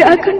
tidak akan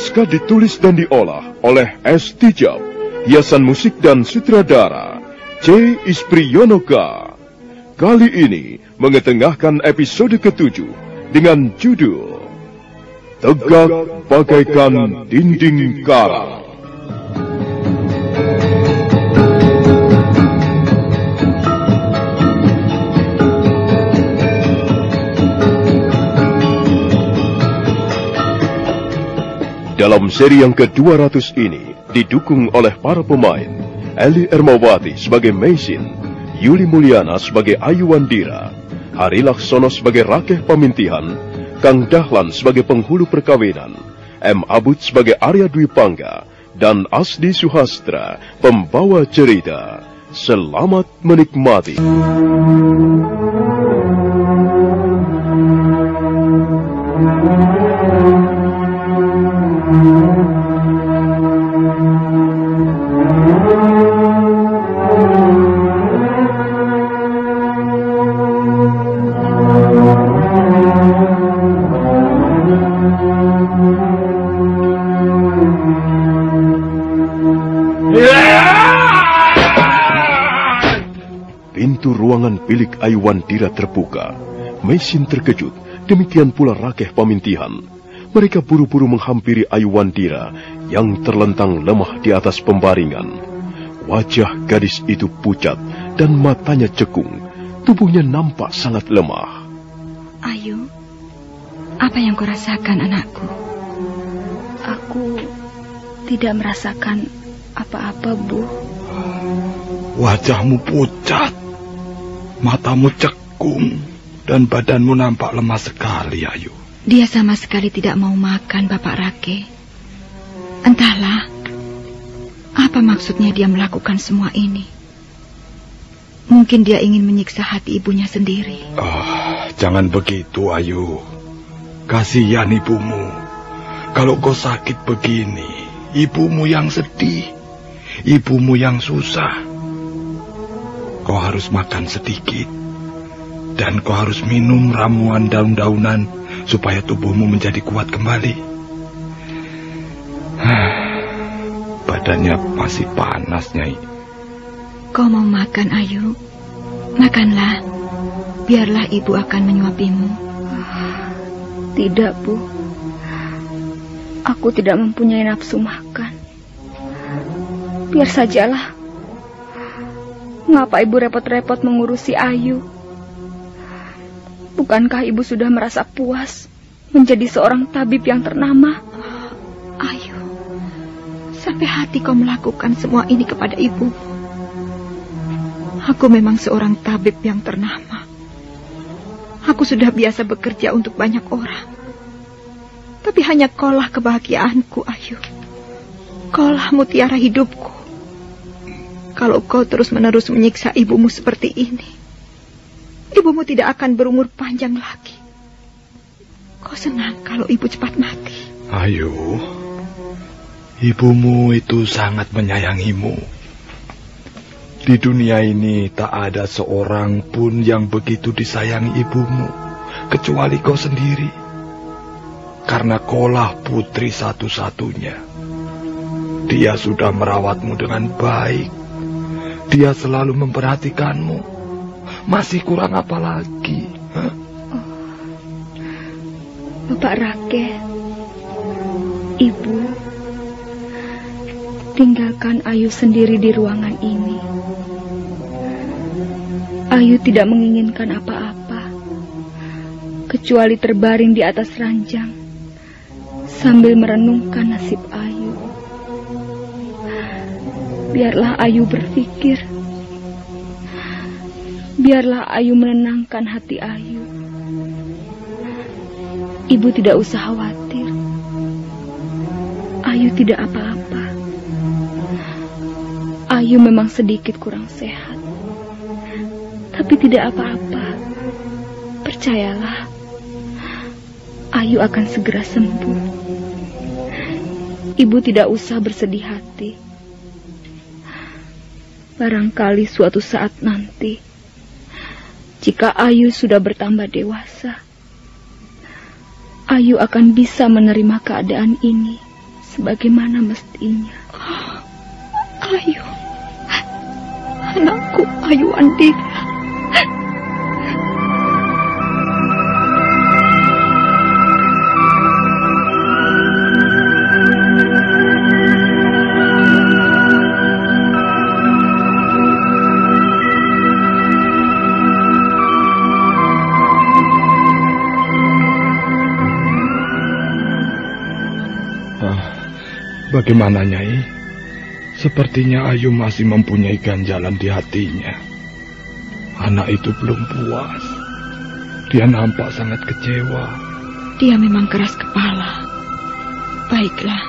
Naskah ditulis dan diolah oleh S. Tijab, hiasan musik dan sutradara C. Ispriyonoka. Kali ini mengetengahkan episode ketujuh dengan judul Tegak Bagaikan Dinding Karang. Dalam seri yang ke-200 ini didukung oleh para pemain Eli Ermawati sebagai Maisin, Yuli Mulyana sebagai Ayu Wandira, Hari Laksono sebagai Rakeh Pamintihan, Kang Dahlan sebagai penghulu perkawinan, M. Abud sebagai Arya Dwi Pangga, dan Asdi Suhastra, pembawa cerita. Selamat menikmati. Aiwandira terbuka. Mesin terkejut, demikian pula Rakeh Pamintihan. Mereka buru-buru menghampiri Aiwandira yang terlentang lemah di atas pembaringan. Wajah gadis itu pucat dan matanya cekung. Tubuhnya nampak sangat lemah. Ayu, apa yang kau rasakan anakku? Aku tidak merasakan apa-apa, Bu. Wajahmu pucat, matamu cekung, dan badanmu nampak lemah sekali, Ayu. Dia sama sekali tidak mau makan, Bapak Rake. Entahlah, apa maksudnya dia melakukan semua ini? Mungkin dia ingin menyiksa hati ibunya sendiri. Ah, jangan begitu, Ayu. Kasihan ibumu. Kalau kau sakit begini, ibumu yang sedih, ibumu yang susah. Kau harus makan sedikit. Dan kau harus minum ramuan daun-daunan supaya tubuhmu menjadi kuat kembali. Badannya masih panas, Nyai. Kau mau makan, Ayu? Makanlah. Biarlah ibu akan menyuapimu. Tidak, Bu. Aku tidak mempunyai nafsu makan. Biar sajalah. Mengapa ibu repot-repot mengurusi Ayu? Bukankah ibu sudah merasa puas menjadi seorang tabib yang ternama? Ayu, sampai hati kau melakukan semua ini kepada ibu. Aku memang seorang tabib yang ternama. Aku sudah biasa bekerja untuk banyak orang. Tapi hanya kaulah kebahagiaanku, Ayu. Kaulah mutiara hidupku. Kalau kau terus-menerus menyiksa ibumu seperti ini, ibumu tidak akan berumur panjang lagi. Kau senang kalau ibu cepat mati. Ayu, ibumu itu sangat menyayangimu. Di dunia ini tak ada seorang pun yang begitu disayangi ibumu, kecuali kau sendiri. Karena kaulah putri satu-satunya. Dia sudah merawatmu dengan baik. Dia selalu memperhatikanmu. Masih kurang apa lagi? Huh? Bapak Raket, Ibu, tinggalkan Ayu sendiri di ruangan ini. Ayu tidak menginginkan apa-apa, kecuali terbaring di atas ranjang sambil merenungkan nasib Biarlah Ayu berpikir, biarlah Ayu menenangkan hati Ayu. Ibu tidak usah khawatir. Ayu tidak apa-apa. Ayu memang sedikit kurang sehat. Tapi tidak apa-apa. Percayalah. Ayu akan segera sembuh. Ibu tidak usah bersedih hati. Barangkali suatu saat nanti, jika Ayu sudah bertambah dewasa, Ayu akan bisa menerima keadaan ini sebagaimana mestinya. Ayu, anakku Ayu Andira. Bagaimana, Nyai? Sepertinya Ayu masih mempunyai ganjalan di hatinya. Anak itu belum puas. Dia nampak sangat kecewa. Dia memang keras kepala. Baiklah,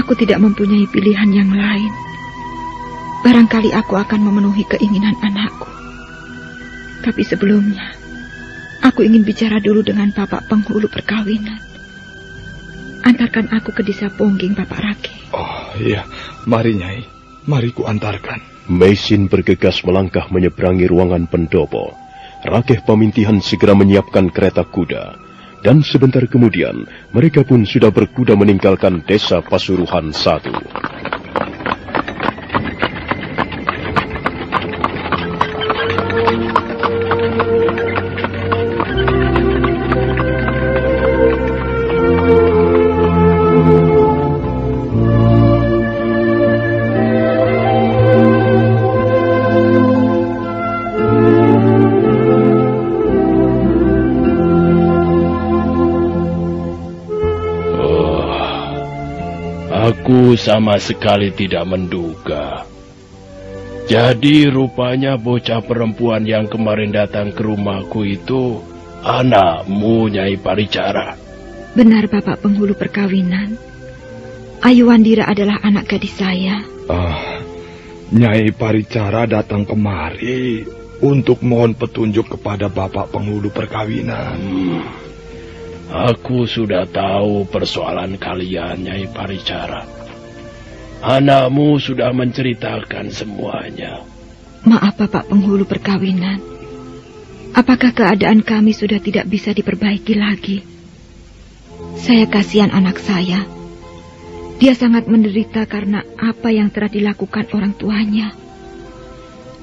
aku tidak mempunyai pilihan yang lain. Barangkali aku akan memenuhi keinginan anakku. Tapi sebelumnya, aku ingin bicara dulu dengan bapak penghulu perkawinan. Antarkan aku ke desa Pongging, Bapak Rake. Oh, iya. Mari, Nyai. Mari ku antarkan. Mesin bergegas melangkah menyeberangi ruangan pendopo. Rakeh pemintihan segera menyiapkan kereta kuda. Dan sebentar kemudian, mereka pun sudah berkuda meninggalkan desa Pasuruhan satu. Sama sekali tidak menduga. Jadi rupanya bocah perempuan yang kemarin datang ke rumahku itu anakmu Nyai Paricara. Benar Bapak penghulu perkawinan. Ayu Wandira adalah anak gadis saya. Ah, Nyai Paricara datang kemari untuk mohon petunjuk kepada Bapak penghulu perkawinan. Hmm. Aku sudah tahu persoalan kalian, Nyai Paricara. Anakmu sudah menceritakan semuanya. Maaf Bapak penghulu perkawinan. Apakah keadaan kami sudah tidak bisa diperbaiki lagi? Saya kasihan anak saya. Dia sangat menderita karena apa yang telah dilakukan orang tuanya.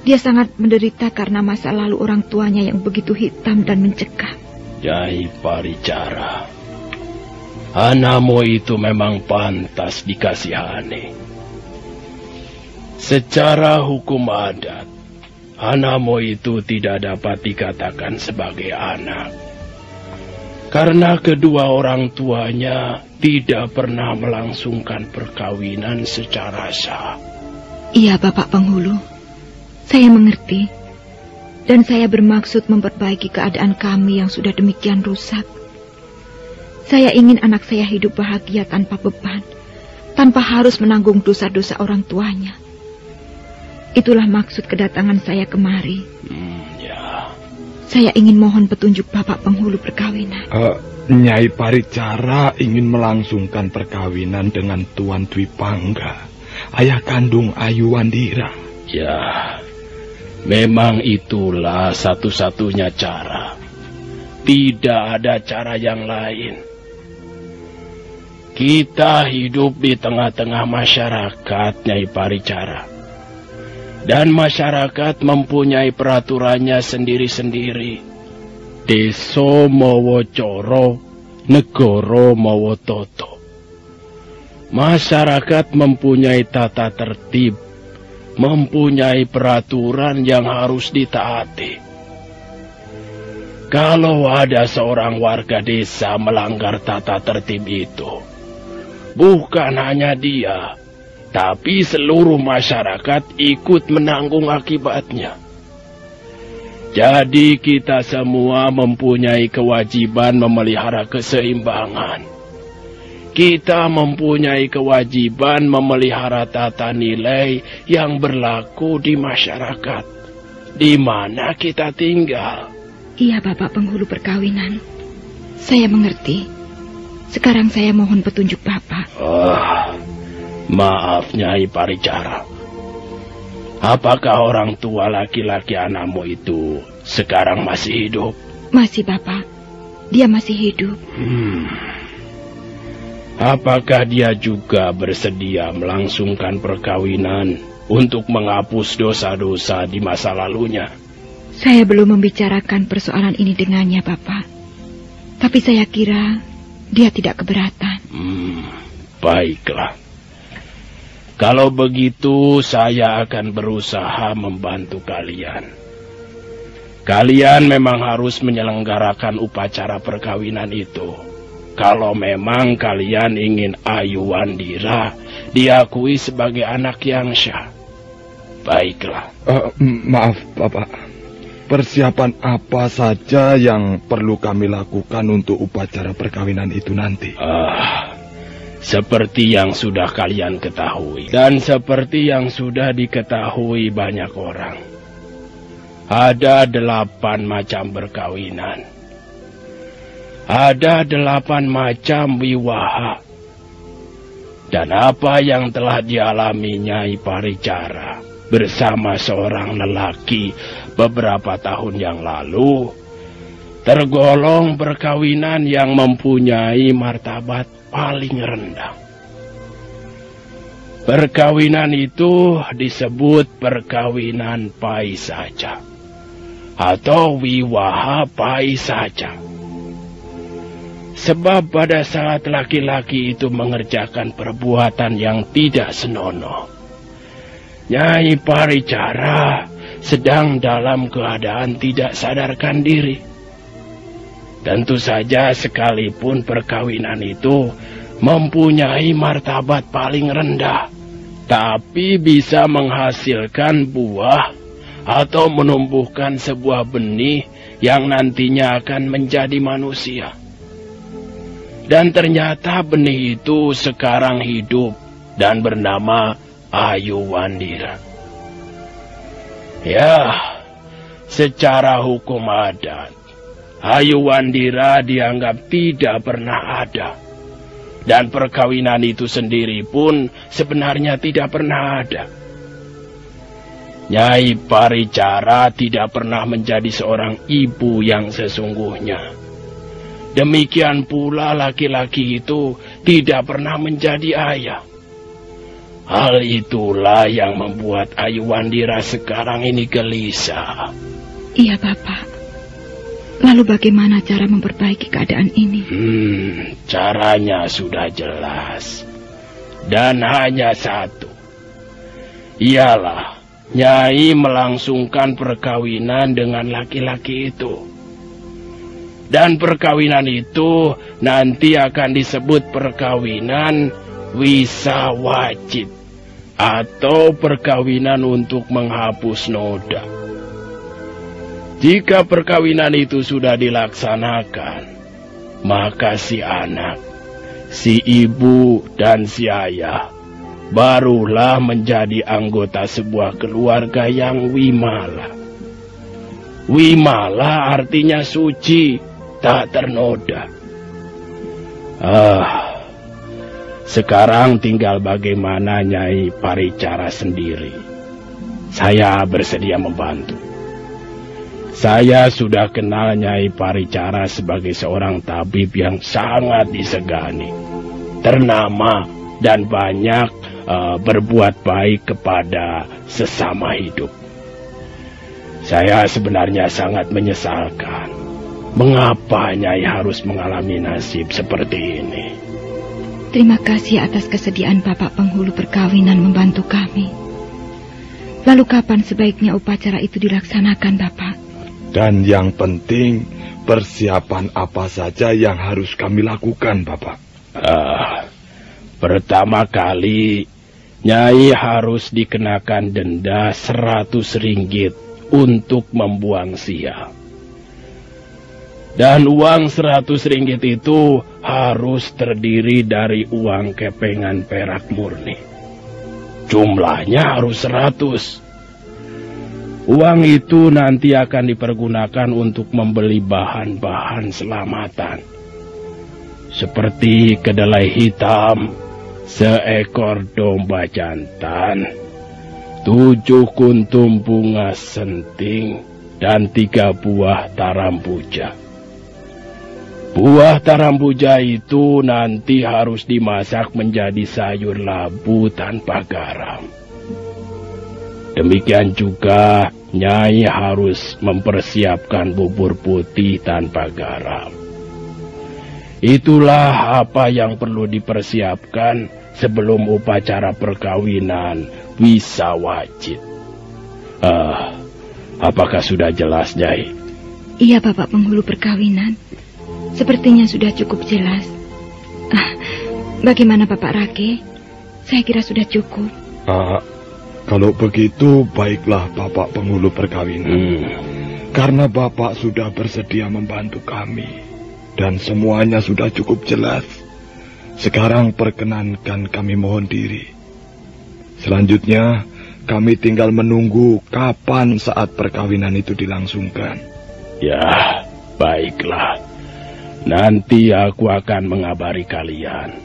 Dia sangat menderita karena masa lalu orang tuanya yang begitu hitam dan mencekam. Nyai Paricara, anakmu itu memang pantas dikasihani. Secara hukum adat, anakmu itu tidak dapat dikatakan sebagai anak. Karena kedua orang tuanya tidak pernah melangsungkan perkawinan secara sah. Iya, Bapak Penghulu. Saya mengerti. Dan saya bermaksud memperbaiki keadaan kami yang sudah demikian rusak. Saya ingin anak saya hidup bahagia tanpa beban, tanpa harus menanggung dosa-dosa orang tuanya. Itulah maksud kedatangan saya kemari. Hmm, ya. Saya ingin mohon petunjuk Bapak penghulu perkawinan. Uh, Nyai Paricara ingin melangsungkan perkawinan dengan Tuan Dwi Pangga, ayah kandung Ayu Wandira. Ya, Memang itulah satu-satunya cara. Tidak ada cara yang lain. Kita hidup di tengah-tengah masyarakat, Nyai Paricara. Dan masyarakat mempunyai peraturannya sendiri-sendiri. Deso mawa coro, negoro mawa toto. Masyarakat mempunyai tata tertib mempunyai peraturan yang harus ditaati. Kalau ada seorang warga desa melanggar tata tertib itu, bukan hanya dia, tapi seluruh masyarakat ikut menanggung akibatnya. Jadi kita semua mempunyai kewajiban memelihara keseimbangan kita mempunyai kewajiban memelihara tata nilai yang berlaku di masyarakat, di mana kita tinggal. Iya, Bapak penghulu perkawinan. Saya mengerti. Sekarang saya mohon petunjuk Bapak. Oh, maaf Nyai Paricara. Apakah orang tua laki-laki anakmu itu sekarang masih hidup? Masih, Bapak. Dia masih hidup. Hmm. Apakah dia juga bersedia melangsungkan perkawinan untuk menghapus dosa-dosa di masa lalunya? Saya belum membicarakan persoalan ini dengannya, Bapak. Tapi saya kira dia tidak keberatan. Hmm, baiklah. Kalau begitu, saya akan berusaha membantu kalian. Kalian memang harus menyelenggarakan upacara perkawinan itu kalau memang kalian ingin Ayu Wandira diakui sebagai anak yang syah. Baiklah. Uh, maaf, Bapak. Persiapan apa saja yang perlu kami lakukan untuk upacara perkawinan itu nanti? Ah, seperti yang sudah kalian ketahui dan seperti yang sudah diketahui banyak orang. Ada delapan macam perkawinan ada delapan macam wiwaha. Dan apa yang telah dialami Nyai Paricara bersama seorang lelaki beberapa tahun yang lalu tergolong perkawinan yang mempunyai martabat paling rendah. Perkawinan itu disebut perkawinan pai saja atau wiwaha pai saja. Sebab pada saat laki-laki itu mengerjakan perbuatan yang tidak senonoh, Nyai Paricara sedang dalam keadaan tidak sadarkan diri. Tentu saja sekalipun perkawinan itu mempunyai martabat paling rendah, tapi bisa menghasilkan buah atau menumbuhkan sebuah benih yang nantinya akan menjadi manusia. Dan ternyata benih itu sekarang hidup dan bernama Ayu Wandira. Ya, secara hukum adat, Ayu Wandira dianggap tidak pernah ada. Dan perkawinan itu sendiri pun sebenarnya tidak pernah ada. Nyai Paricara tidak pernah menjadi seorang ibu yang sesungguhnya. Demikian pula laki-laki itu tidak pernah menjadi ayah. Hal itulah yang membuat Ayu Wandira sekarang ini gelisah. Iya, Bapak. Lalu bagaimana cara memperbaiki keadaan ini? Hmm, caranya sudah jelas. Dan hanya satu. Ialah Nyai melangsungkan perkawinan dengan laki-laki itu. Dan perkawinan itu nanti akan disebut perkawinan wisa wajib atau perkawinan untuk menghapus noda. Jika perkawinan itu sudah dilaksanakan, maka si anak, si ibu, dan si ayah barulah menjadi anggota sebuah keluarga yang wimala. Wimala artinya suci, tak ternoda. Ah, sekarang tinggal bagaimana Nyai Paricara sendiri. Saya bersedia membantu. Saya sudah kenal Nyai Paricara sebagai seorang tabib yang sangat disegani. Ternama dan banyak uh, berbuat baik kepada sesama hidup. Saya sebenarnya sangat menyesalkan mengapa Nyai harus mengalami nasib seperti ini. Terima kasih atas kesediaan Bapak penghulu perkawinan membantu kami. Lalu kapan sebaiknya upacara itu dilaksanakan, Bapak? Dan yang penting, persiapan apa saja yang harus kami lakukan, Bapak? Uh, pertama kali Nyai harus dikenakan denda seratus ringgit untuk membuang sia. Dan uang seratus ringgit itu harus terdiri dari uang kepengan perak murni. Jumlahnya harus seratus. Uang itu nanti akan dipergunakan untuk membeli bahan-bahan selamatan. Seperti kedelai hitam, seekor domba jantan, tujuh kuntum bunga senting, dan tiga buah tarambuja. Buah tarambuja itu nanti harus dimasak menjadi sayur labu tanpa garam. Demikian juga Nyai harus mempersiapkan bubur putih tanpa garam. Itulah apa yang perlu dipersiapkan sebelum upacara perkawinan bisa wajib. Ah, apakah sudah jelas, Nyai? Iya, Bapak penghulu perkawinan. Sepertinya sudah cukup jelas. Ah, bagaimana Bapak Rake? Saya kira sudah cukup. Ah, kalau begitu, baiklah Bapak penghulu perkawinan. Hmm. Karena Bapak sudah bersedia membantu kami dan semuanya sudah cukup jelas. Sekarang perkenankan kami mohon diri. Selanjutnya, kami tinggal menunggu kapan saat perkawinan itu dilangsungkan. Ya, baiklah. Nanti aku akan mengabari kalian.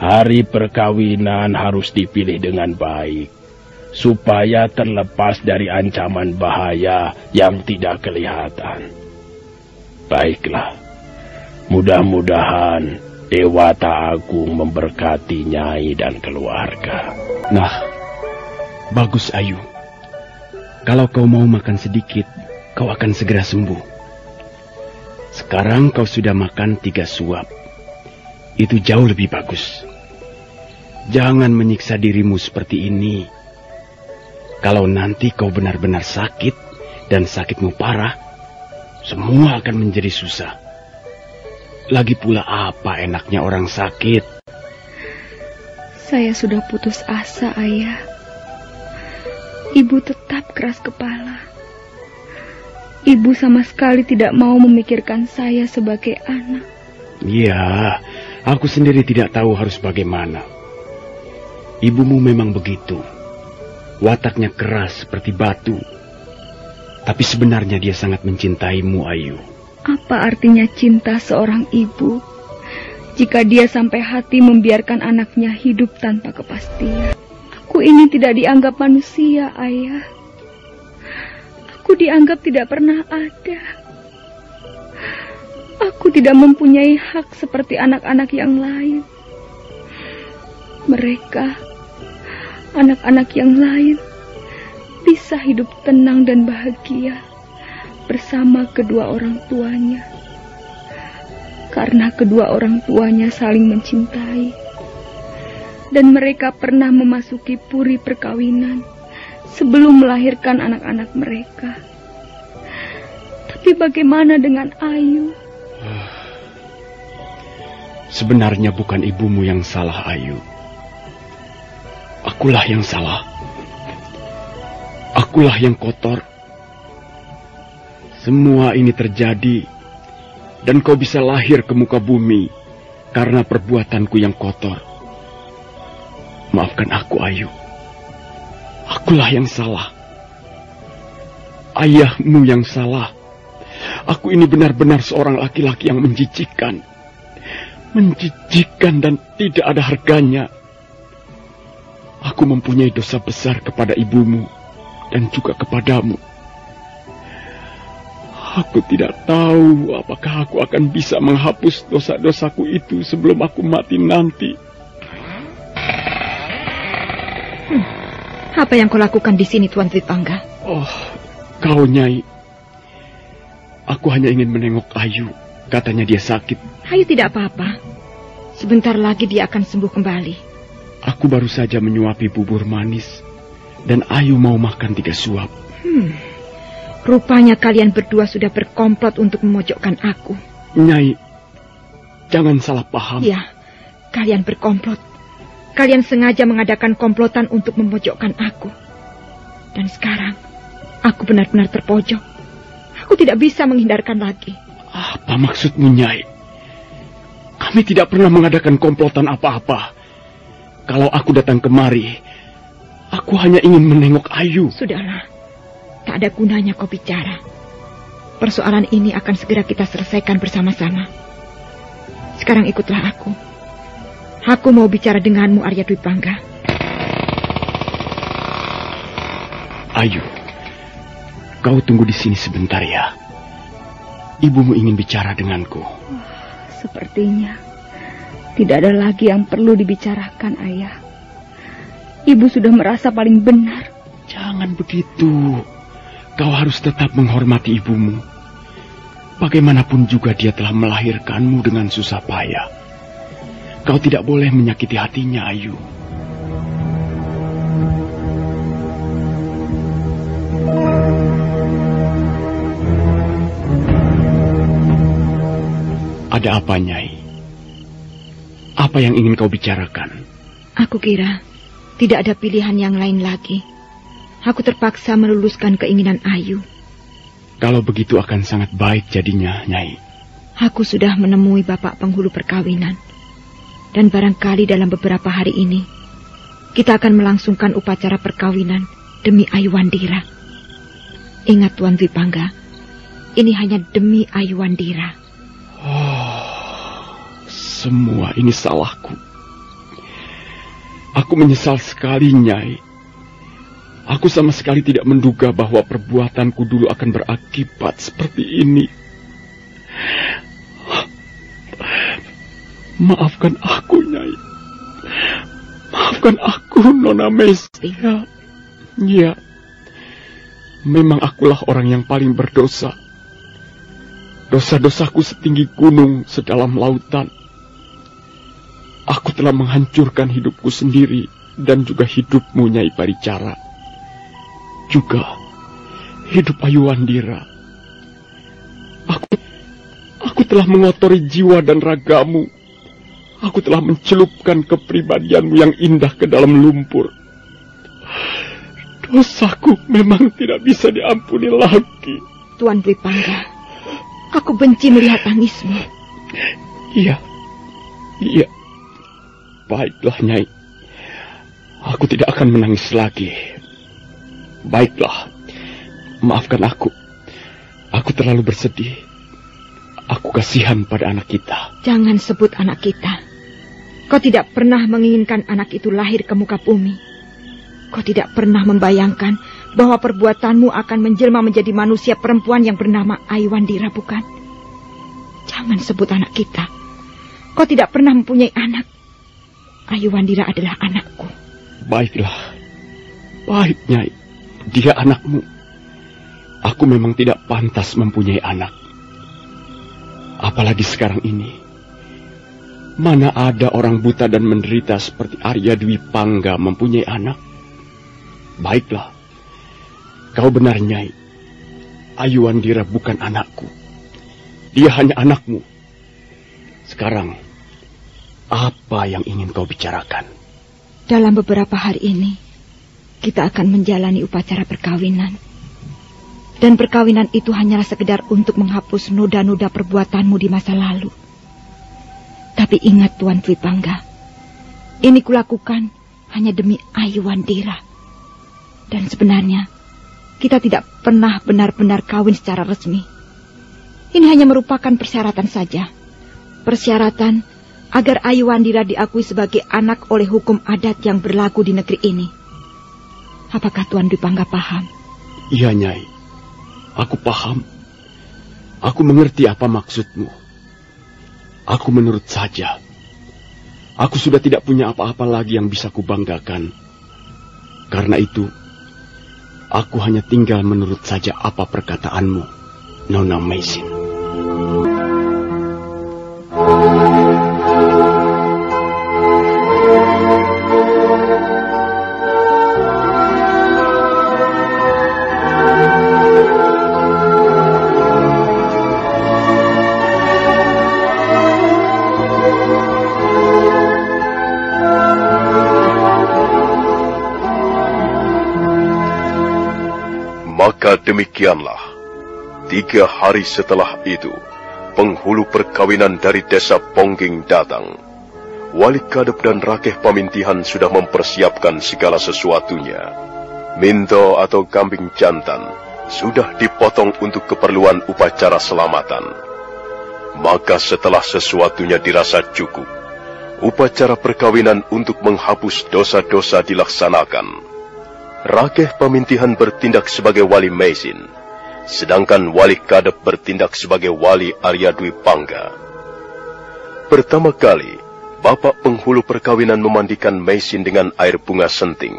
Hari perkawinan harus dipilih dengan baik, supaya terlepas dari ancaman bahaya yang tidak kelihatan. Baiklah. Mudah-mudahan Dewata Agung memberkati Nyai dan keluarga. Nah, bagus Ayu. Kalau kau mau makan sedikit, kau akan segera sembuh. Sekarang kau sudah makan tiga suap. Itu jauh lebih bagus. Jangan menyiksa dirimu seperti ini. Kalau nanti kau benar-benar sakit dan sakitmu parah, semua akan menjadi susah. Lagi pula apa enaknya orang sakit? Saya sudah putus asa, Ayah. Ibu tetap keras kepala. Ibu sama sekali tidak mau memikirkan saya sebagai anak. Iya, aku sendiri tidak tahu harus bagaimana. Ibumu memang begitu. Wataknya keras seperti batu. Tapi sebenarnya dia sangat mencintaimu, Ayu. Apa artinya cinta seorang ibu jika dia sampai hati membiarkan anaknya hidup tanpa kepastian? Aku ini tidak dianggap manusia, Ayah. Aku dianggap tidak pernah ada. Aku tidak mempunyai hak seperti anak-anak yang lain. Mereka, anak-anak yang lain, bisa hidup tenang dan bahagia bersama kedua orang tuanya. Karena kedua orang tuanya saling mencintai. Dan mereka pernah memasuki puri perkawinan sebelum melahirkan anak-anak mereka. Tapi bagaimana dengan Ayu? Sebenarnya bukan ibumu yang salah, Ayu. Akulah yang salah. Akulah yang kotor. Semua ini terjadi dan kau bisa lahir ke muka bumi karena perbuatanku yang kotor. Maafkan aku, Ayu. Akulah yang salah. Ayahmu yang salah. Aku ini benar-benar seorang laki-laki yang menjijikkan. Menjijikkan dan tidak ada harganya. Aku mempunyai dosa besar kepada ibumu dan juga kepadamu. Aku tidak tahu apakah aku akan bisa menghapus dosa-dosaku itu sebelum aku mati nanti. Hmm. Apa yang kau lakukan di sini, Tuan Tripangga? Oh, kau Nyai. Aku hanya ingin menengok Ayu. Katanya dia sakit. Ayu tidak apa-apa. Sebentar lagi dia akan sembuh kembali. Aku baru saja menyuapi bubur manis. Dan Ayu mau makan tiga suap. Hmm. Rupanya kalian berdua sudah berkomplot untuk memojokkan aku. Nyai, jangan salah paham. Ya, kalian berkomplot. Kalian sengaja mengadakan komplotan untuk memojokkan aku. Dan sekarang, aku benar-benar terpojok. Aku tidak bisa menghindarkan lagi. Apa maksudmu, Nyai? Kami tidak pernah mengadakan komplotan apa-apa. Kalau aku datang kemari, aku hanya ingin menengok Ayu. Sudahlah. Tak ada gunanya kau bicara. Persoalan ini akan segera kita selesaikan bersama-sama. Sekarang ikutlah aku. Aku mau bicara denganmu, Arya Dwi Bangga. Ayu, kau tunggu di sini sebentar ya. Ibumu ingin bicara denganku. Sepertinya tidak ada lagi yang perlu dibicarakan, Ayah. Ibu sudah merasa paling benar. Jangan begitu. Kau harus tetap menghormati ibumu. Bagaimanapun juga dia telah melahirkanmu dengan susah payah. Kau tidak boleh menyakiti hatinya, Ayu. Ada apa, Nyai? Apa yang ingin kau bicarakan? Aku kira tidak ada pilihan yang lain lagi. Aku terpaksa meluluskan keinginan Ayu. Kalau begitu akan sangat baik jadinya, Nyai. Aku sudah menemui bapak penghulu perkawinan. Dan barangkali dalam beberapa hari ini, kita akan melangsungkan upacara perkawinan demi Ayu Wandira. Ingat Tuan Vipangga, ini hanya demi Ayu Wandira. Oh, semua ini salahku. Aku menyesal sekali, Nyai. Aku sama sekali tidak menduga bahwa perbuatanku dulu akan berakibat seperti ini. Maafkan aku, Nyai. Maafkan aku, Nona Mestia. Ya, memang akulah orang yang paling berdosa. Dosa-dosaku setinggi gunung sedalam lautan. Aku telah menghancurkan hidupku sendiri dan juga hidupmu, Nyai Paricara. Juga hidup Ayu Wandira. Aku, aku telah mengotori jiwa dan ragamu. Aku telah mencelupkan kepribadianmu yang indah ke dalam lumpur. Dosaku memang tidak bisa diampuni lagi. Tuan Dwi Pangga, aku benci melihat tangismu. Iya, iya. Baiklah, Nyai. Aku tidak akan menangis lagi. Baiklah, maafkan aku. Aku terlalu bersedih. Aku kasihan pada anak kita. Jangan sebut anak kita. Kau tidak pernah menginginkan anak itu lahir ke muka bumi. Kau tidak pernah membayangkan bahwa perbuatanmu akan menjelma menjadi manusia perempuan yang bernama Aiwandira, bukan? Jangan sebut anak kita. Kau tidak pernah mempunyai anak. Aiwandira adalah anakku. Baiklah. Baik, Nyai. Dia anakmu. Aku memang tidak pantas mempunyai anak. Apalagi sekarang ini. Mana ada orang buta dan menderita seperti Arya Dwi Pangga mempunyai anak? Baiklah. Kau benar, Nyai. Ayuandira bukan anakku. Dia hanya anakmu. Sekarang, apa yang ingin kau bicarakan? Dalam beberapa hari ini, kita akan menjalani upacara perkawinan. Dan perkawinan itu hanyalah sekedar untuk menghapus noda-noda perbuatanmu di masa lalu. Tapi ingat Tuan Dwi Pangga, ini kulakukan hanya demi Ayu Wandira. Dan sebenarnya, kita tidak pernah benar-benar kawin secara resmi. Ini hanya merupakan persyaratan saja. Persyaratan agar Ayu Wandira diakui sebagai anak oleh hukum adat yang berlaku di negeri ini. Apakah Tuan Dwi Pangga paham? Iya, Nyai. Aku paham. Aku mengerti apa maksudmu. Aku menurut saja. Aku sudah tidak punya apa-apa lagi yang bisa kubanggakan. Karena itu, Aku hanya tinggal menurut saja apa perkataanmu, Nona Maisin. Maka demikianlah, tiga hari setelah itu, penghulu perkawinan dari desa Pongging datang. Wali Kadep dan Rakeh Pamintihan sudah mempersiapkan segala sesuatunya. Minto atau kambing jantan sudah dipotong untuk keperluan upacara selamatan. Maka setelah sesuatunya dirasa cukup, upacara perkawinan untuk menghapus dosa-dosa dilaksanakan. Rakeh Pemintihan bertindak sebagai wali Meisin, sedangkan wali Kadep bertindak sebagai wali Arya Dwi Pangga. Pertama kali, Bapak penghulu perkawinan memandikan Meisin dengan air bunga senting.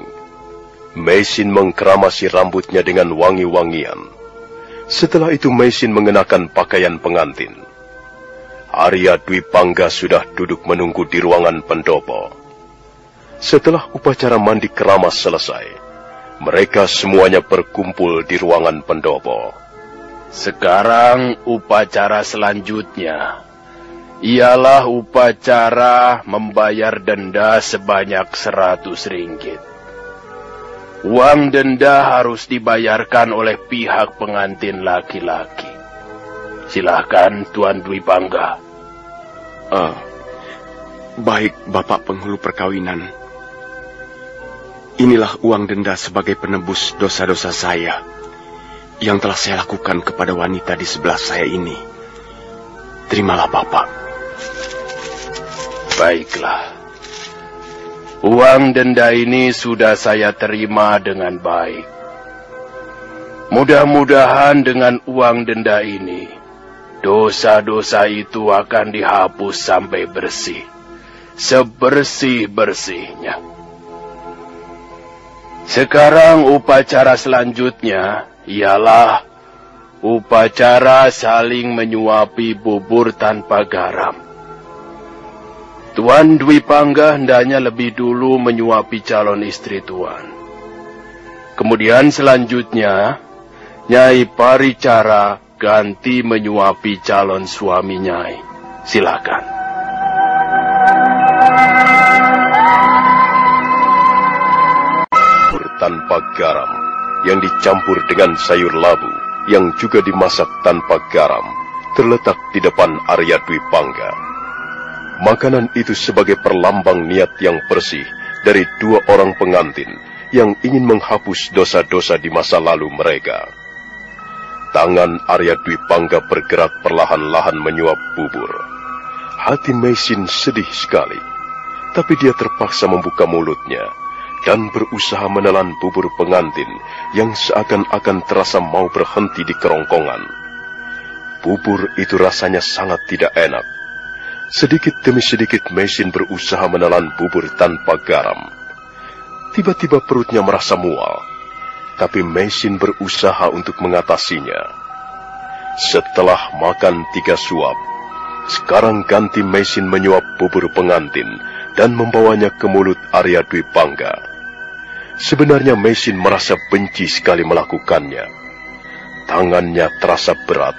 Meisin mengkeramasi rambutnya dengan wangi-wangian. Setelah itu Meisin mengenakan pakaian pengantin. Arya Dwi Pangga sudah duduk menunggu di ruangan pendopo. Setelah upacara mandi keramas selesai, mereka semuanya berkumpul di ruangan pendopo. Sekarang upacara selanjutnya ialah upacara membayar denda sebanyak seratus ringgit. Uang denda harus dibayarkan oleh pihak pengantin laki-laki. Silahkan Tuan Dwi Pangga. Uh, baik Bapak penghulu perkawinan. Inilah uang denda sebagai penebus dosa-dosa saya yang telah saya lakukan kepada wanita di sebelah saya ini. Terimalah Bapak. Baiklah. Uang denda ini sudah saya terima dengan baik. Mudah-mudahan dengan uang denda ini, dosa-dosa itu akan dihapus sampai bersih. Sebersih-bersihnya. Sekarang upacara selanjutnya ialah upacara saling menyuapi bubur tanpa garam. Tuan Dwi Pangga hendaknya lebih dulu menyuapi calon istri Tuan. Kemudian selanjutnya, Nyai Paricara ganti menyuapi calon suami Nyai. Silakan. Tanpa garam yang dicampur dengan sayur labu yang juga dimasak tanpa garam terletak di depan Arya Dwi Pangga. Makanan itu sebagai perlambang niat yang bersih dari dua orang pengantin yang ingin menghapus dosa-dosa di masa lalu mereka. Tangan Arya Dwi Pangga bergerak perlahan-lahan menyuap bubur. Hati Mesin sedih sekali, tapi dia terpaksa membuka mulutnya dan berusaha menelan bubur pengantin yang seakan-akan terasa mau berhenti di kerongkongan. Bubur itu rasanya sangat tidak enak. Sedikit demi sedikit mesin berusaha menelan bubur tanpa garam. Tiba-tiba perutnya merasa mual, tapi mesin berusaha untuk mengatasinya. Setelah makan tiga suap, sekarang ganti mesin menyuap bubur pengantin dan membawanya ke mulut Arya Dwi Pangga. Sebenarnya mesin merasa benci sekali melakukannya. Tangannya terasa berat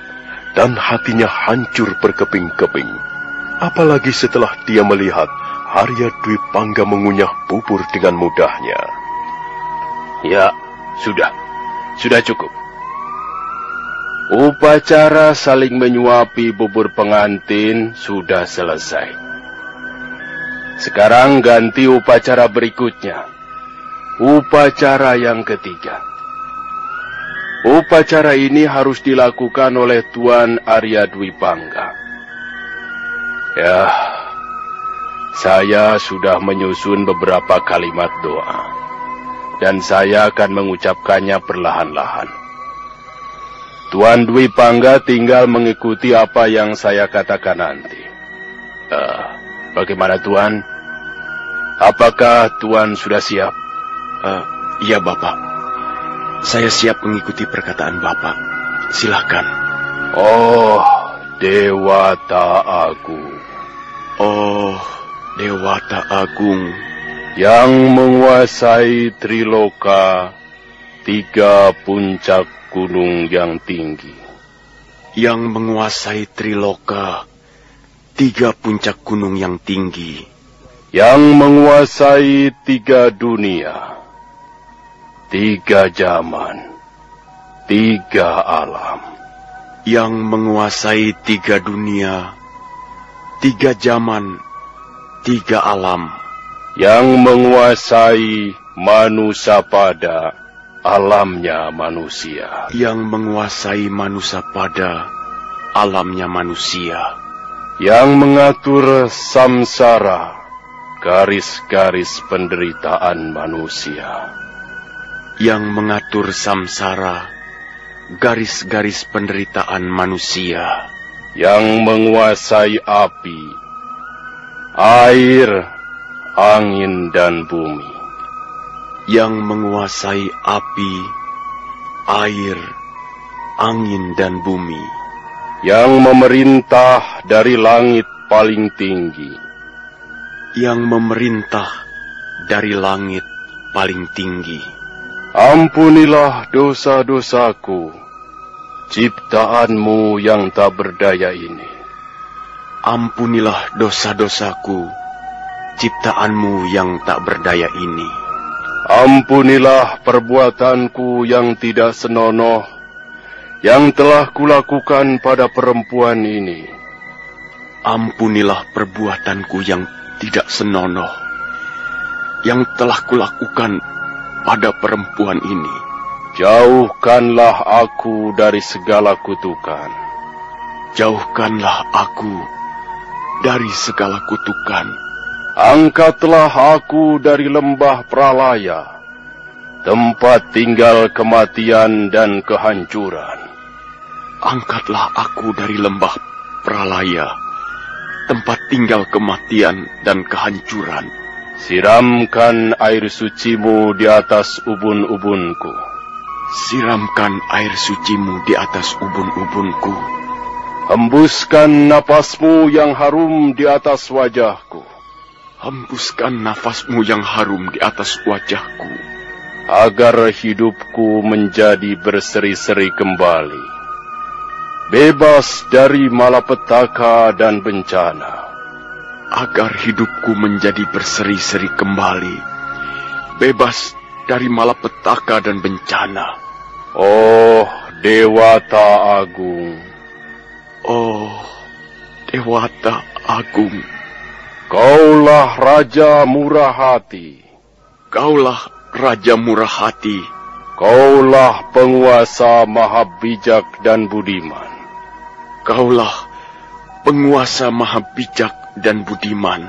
dan hatinya hancur berkeping-keping. Apalagi setelah dia melihat Arya Dwi Pangga mengunyah bubur dengan mudahnya. Ya, sudah. Sudah cukup. Upacara saling menyuapi bubur pengantin sudah selesai. Sekarang ganti upacara berikutnya. Upacara yang ketiga. Upacara ini harus dilakukan oleh Tuan Arya Dwi Pangga. Ya, saya sudah menyusun beberapa kalimat doa. Dan saya akan mengucapkannya perlahan-lahan. Tuan Dwi Pangga tinggal mengikuti apa yang saya katakan nanti. Uh, bagaimana Tuan? Apakah Tuan sudah siap? Uh, iya Bapak. Saya siap mengikuti perkataan Bapak. Silahkan. Oh, Dewata Agung. Oh, Dewata Agung. Yang menguasai Triloka, tiga puncak gunung yang tinggi. Yang menguasai Triloka, tiga puncak gunung yang tinggi. Yang menguasai tiga dunia, tiga zaman, tiga alam. Yang menguasai tiga dunia, tiga zaman, tiga alam. Yang menguasai manusia pada alamnya manusia. Yang menguasai manusia pada alamnya manusia. Yang mengatur samsara, garis-garis penderitaan manusia. Yang mengatur samsara, garis-garis penderitaan manusia. Yang menguasai api, air, angin, dan bumi yang menguasai api, air, angin, dan bumi, yang memerintah dari langit paling tinggi, yang memerintah dari langit paling tinggi. Ampunilah dosa-dosaku, ciptaanmu yang tak berdaya ini. Ampunilah dosa-dosaku, ciptaanmu yang tak berdaya ini. Ampunilah perbuatanku yang tidak senonoh yang telah kulakukan pada perempuan ini. Ampunilah perbuatanku yang tidak senonoh yang telah kulakukan pada perempuan ini. Jauhkanlah aku dari segala kutukan. Jauhkanlah aku dari segala kutukan Angkatlah aku dari lembah pralaya, tempat tinggal kematian dan kehancuran. Angkatlah aku dari lembah pralaya, tempat tinggal kematian dan kehancuran. Siramkan air sucimu di atas ubun-ubunku. Siramkan air sucimu di atas ubun-ubunku. Hembuskan napasmu yang harum di atas wajahku. Hembuskan nafasmu yang harum di atas wajahku. Agar hidupku menjadi berseri-seri kembali. Bebas dari malapetaka dan bencana. Agar hidupku menjadi berseri-seri kembali. Bebas dari malapetaka dan bencana. Oh, Dewata Agung. Oh, Dewata Agung. Kaulah Raja Murah Hati. Kaulah Raja Murah Hati. Kaulah penguasa maha bijak dan budiman. Kaulah penguasa maha bijak dan budiman.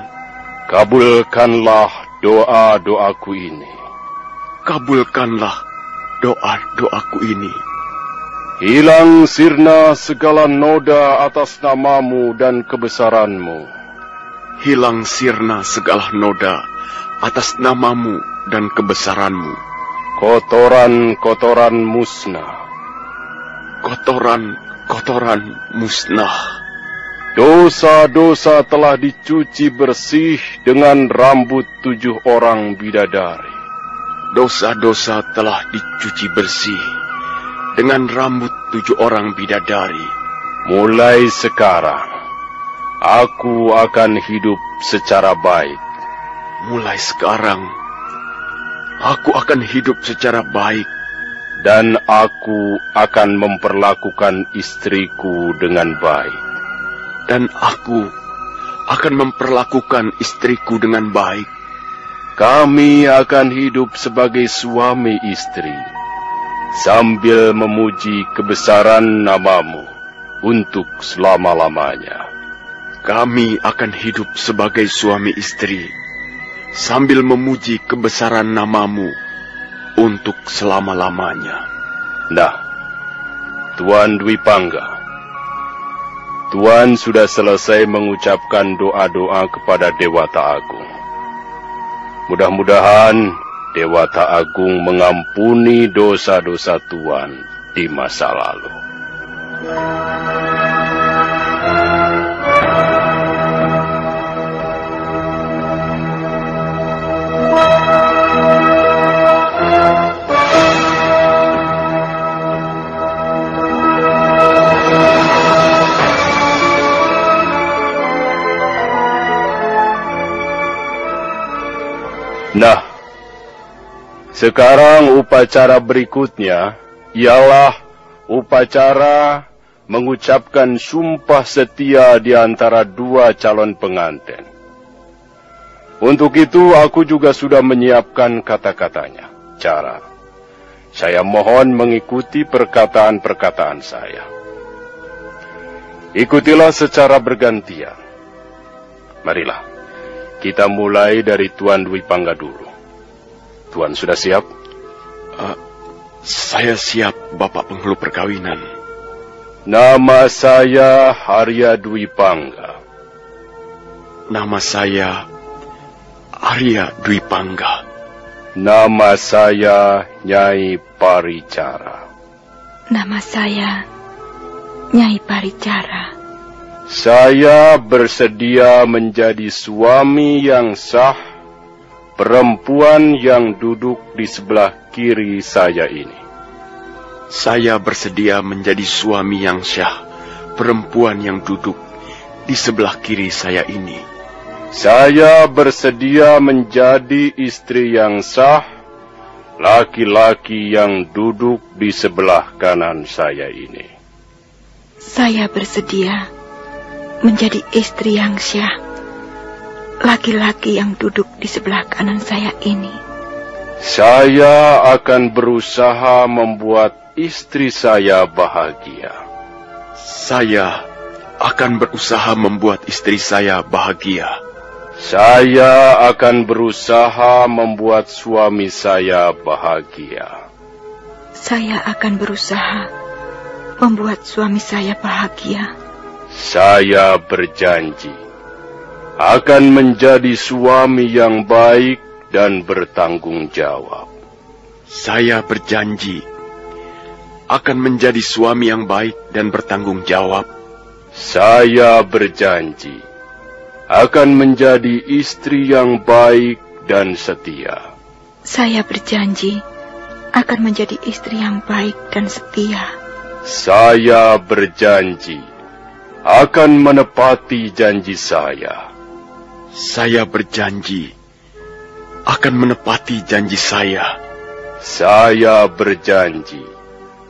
Kabulkanlah doa-doaku ini. kabulkanlah doa-doaku ini. Hilang sirna segala noda atas namamu dan kebesaranmu. Hilang sirna segala noda atas namamu dan kebesaranmu. Kotoran-kotoran musnah. Kotoran-kotoran musnah. Dosa-dosa telah dicuci bersih dengan rambut tujuh orang bidadari. Dosa-dosa telah dicuci bersih dengan rambut tujuh orang bidadari. Mulai sekarang, aku akan hidup secara baik. Mulai sekarang, aku akan hidup secara baik. Dan aku akan memperlakukan istriku dengan baik. Dan aku akan memperlakukan istriku dengan baik. Kami akan hidup sebagai suami istri sambil memuji kebesaran namamu untuk selama-lamanya. Kami akan hidup sebagai suami istri sambil memuji kebesaran namamu untuk selama-lamanya. Nah, Tuan Dwi Pangga, Tuan sudah selesai mengucapkan doa-doa kepada Dewata Agung. Mudah-mudahan Dewata Agung mengampuni dosa-dosa Tuan di masa lalu. Nah, sekarang upacara berikutnya ialah upacara mengucapkan sumpah setia di antara dua calon pengantin. Untuk itu aku juga sudah menyiapkan kata-katanya, cara. Saya mohon mengikuti perkataan-perkataan saya. Ikutilah secara bergantian. Marilah, kita mulai dari Tuan Dwi Pangga dulu. Tuan sudah siap? Uh, saya siap, Bapak Penghulu Perkawinan. Nama saya Arya Dwi Pangga. Nama saya Arya Dwi Pangga. Nama saya Nyai Paricara. Nama saya Nyai Paricara. Saya bersedia menjadi suami yang sah perempuan yang duduk di sebelah kiri saya ini. Saya bersedia menjadi suami yang syah, perempuan yang duduk di sebelah kiri saya ini. Saya bersedia menjadi istri yang sah, laki-laki yang duduk di sebelah kanan saya ini. Saya bersedia menjadi istri yang syah, laki-laki yang duduk di sebelah kanan saya ini. Saya akan berusaha membuat istri saya bahagia. Saya akan berusaha membuat istri saya bahagia. Saya akan berusaha membuat suami saya bahagia. Saya akan berusaha membuat suami saya bahagia. Saya berjanji akan menjadi suami yang baik dan bertanggung jawab. Saya berjanji akan menjadi suami yang baik dan bertanggung jawab. Saya berjanji akan menjadi istri yang baik dan setia. Saya berjanji akan menjadi istri yang baik dan setia. Saya berjanji akan menepati janji saya. Saya berjanji akan menepati janji saya. Saya berjanji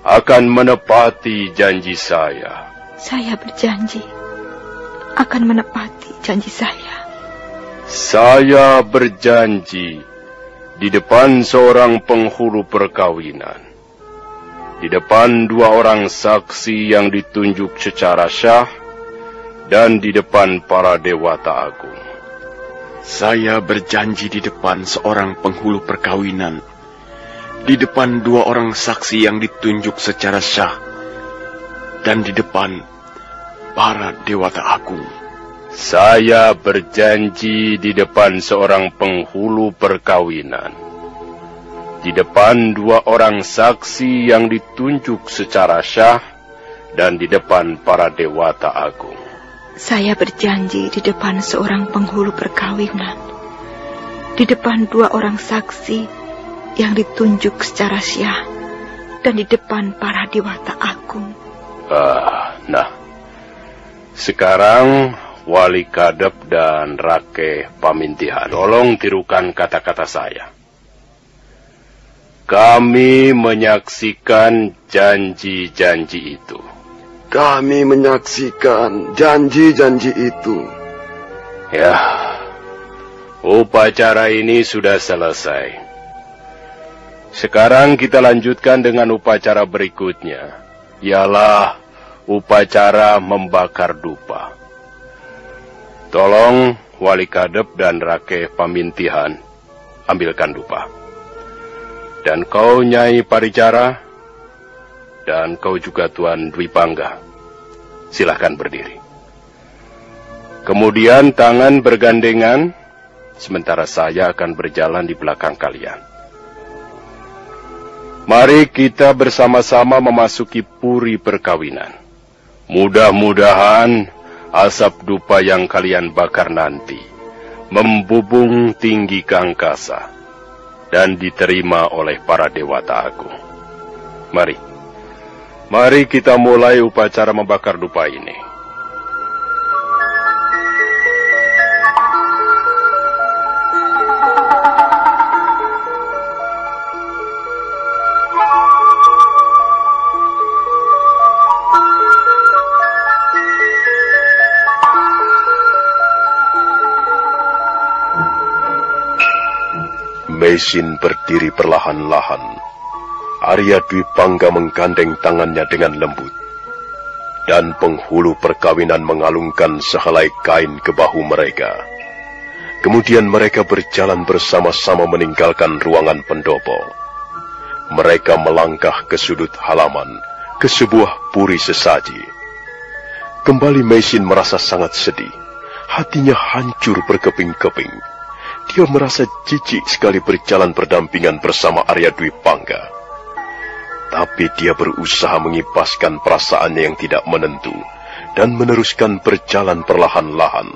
akan menepati janji saya. Saya berjanji akan menepati janji saya. Saya berjanji di depan seorang penghulu perkawinan. Di depan dua orang saksi yang ditunjuk secara syah dan di depan para dewata agung. Saya berjanji di depan seorang penghulu perkawinan di depan dua orang saksi yang ditunjuk secara syah dan di depan para dewata agung. Saya berjanji di depan seorang penghulu perkawinan. Di depan dua orang saksi yang ditunjuk secara syah dan di depan para dewata agung. Saya berjanji di depan seorang penghulu perkawinan. Di depan dua orang saksi yang ditunjuk secara syah dan di depan para dewata agung. Ah, nah. Sekarang Wali Kadep dan Rake Pamintihan, tolong tirukan kata-kata saya. Kami menyaksikan janji-janji itu. Kami menyaksikan janji-janji itu. Ya, upacara ini sudah selesai. Sekarang kita lanjutkan dengan upacara berikutnya, ialah upacara membakar dupa. Tolong Wali Kadep dan Rake Pamintihan ambilkan dupa. Dan kau Nyai Paricara dan kau juga Tuan Dwi Pangga. Silahkan berdiri. Kemudian tangan bergandengan, sementara saya akan berjalan di belakang kalian. Mari kita bersama-sama memasuki puri perkawinan. Mudah-mudahan asap dupa yang kalian bakar nanti membubung tinggi ke angkasa dan diterima oleh para dewata agung. Mari, mari kita mulai upacara membakar dupa ini. Mesin berdiri perlahan-lahan. Arya Dwi Pangga menggandeng tangannya dengan lembut. Dan penghulu perkawinan mengalungkan sehelai kain ke bahu mereka. Kemudian mereka berjalan bersama-sama meninggalkan ruangan pendopo. Mereka melangkah ke sudut halaman, ke sebuah puri sesaji. Kembali Mesin merasa sangat sedih. Hatinya hancur berkeping-keping dia merasa jijik sekali berjalan berdampingan bersama Arya Dwi Pangga. Tapi dia berusaha mengipaskan perasaannya yang tidak menentu dan meneruskan berjalan perlahan-lahan.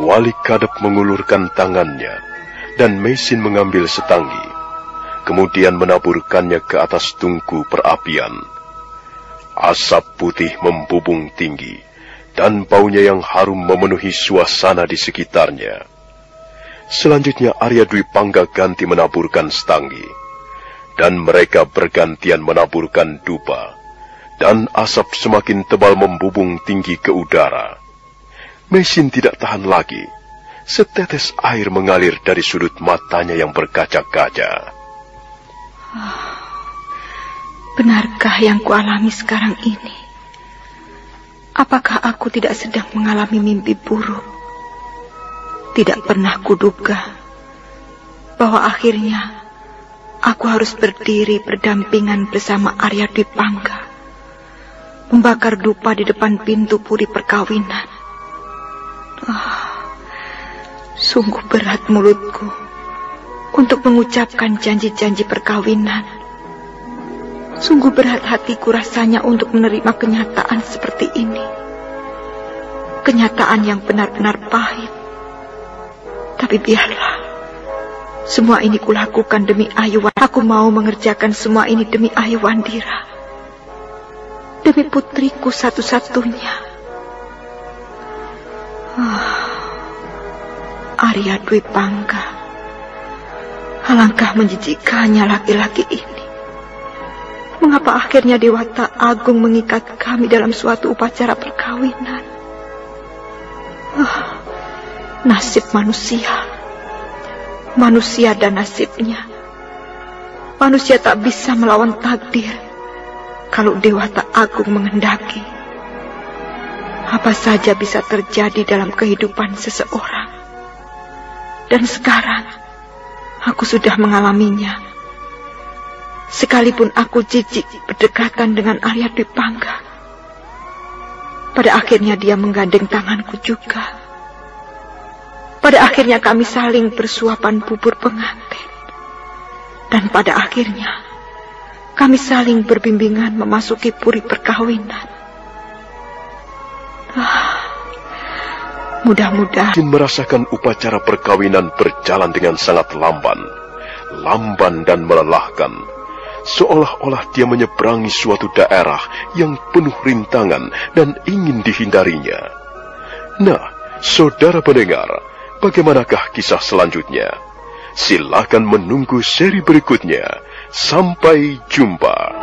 Wali Kadep mengulurkan tangannya dan Mesin mengambil setanggi, kemudian menaburkannya ke atas tungku perapian. Asap putih membubung tinggi dan baunya yang harum memenuhi suasana di sekitarnya. Selanjutnya Arya Dwi Pangga ganti menaburkan stanggi. Dan mereka bergantian menaburkan dupa. Dan asap semakin tebal membubung tinggi ke udara. Mesin tidak tahan lagi. Setetes air mengalir dari sudut matanya yang berkaca-kaca. Oh, benarkah yang kualami sekarang ini? Apakah aku tidak sedang mengalami mimpi buruk? Tidak pernah kuduga bahwa akhirnya aku harus berdiri berdampingan bersama Arya Dipangga, membakar dupa di depan pintu puri perkawinan. Oh, sungguh berat mulutku untuk mengucapkan janji-janji perkawinan. Sungguh berat hatiku rasanya untuk menerima kenyataan seperti ini. Kenyataan yang benar-benar pahit tapi biarlah. Semua ini kulakukan demi Ayu. Aku mau mengerjakan semua ini demi Ayu Wandira. Demi putriku satu-satunya. Oh, Arya Dwi Pangga. Alangkah menjijikannya laki-laki ini. Mengapa akhirnya Dewata Agung mengikat kami dalam suatu upacara perkawinan? Oh, nasib manusia. Manusia dan nasibnya. Manusia tak bisa melawan takdir kalau Dewa tak Agung mengendaki. Apa saja bisa terjadi dalam kehidupan seseorang. Dan sekarang aku sudah mengalaminya Sekalipun aku jijik berdekatan dengan Arya Dwi Pangga, pada akhirnya dia menggandeng tanganku juga. Pada akhirnya kami saling bersuapan bubur pengantin. Dan pada akhirnya kami saling berbimbingan memasuki puri perkawinan. Ah, mudah-mudahan merasakan upacara perkawinan berjalan dengan sangat lamban, lamban dan melelahkan seolah-olah dia menyeberangi suatu daerah yang penuh rintangan dan ingin dihindarinya. Nah, saudara pendengar, bagaimanakah kisah selanjutnya? Silakan menunggu seri berikutnya. Sampai jumpa.